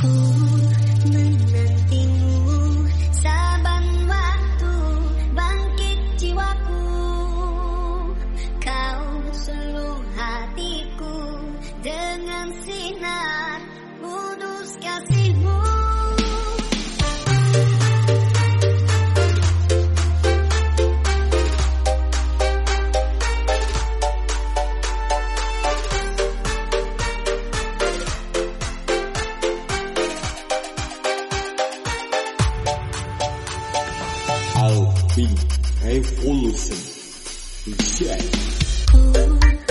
Oh. be Hank Olsen. Yeah.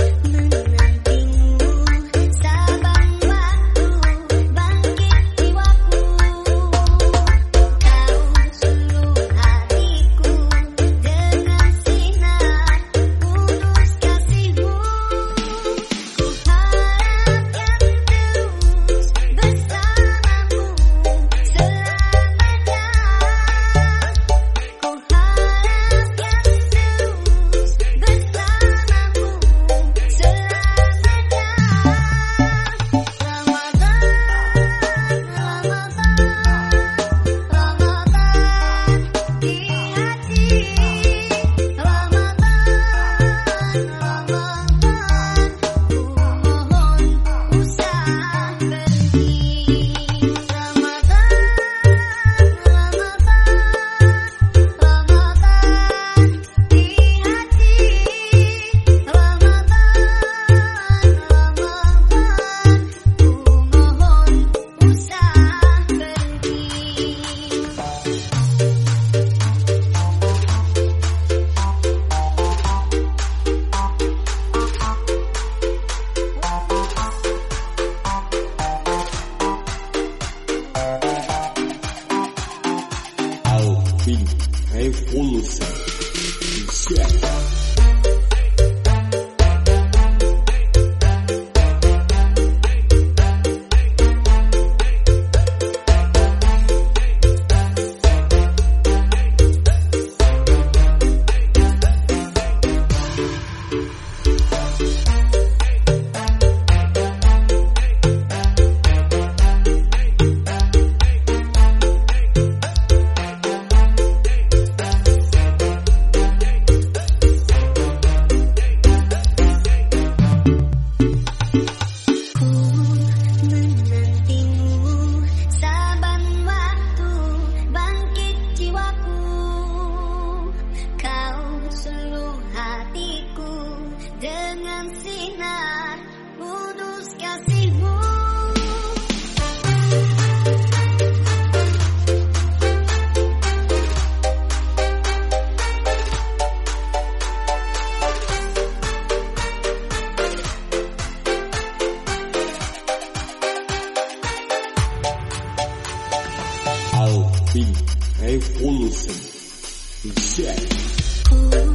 revolução. Inseto. Olson. Jack.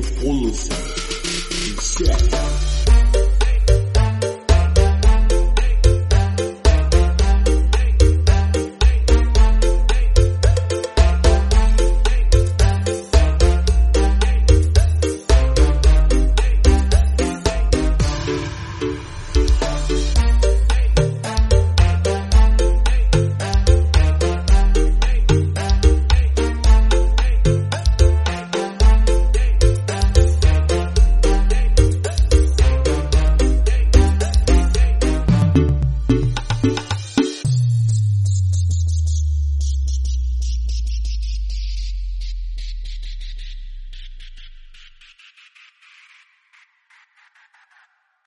full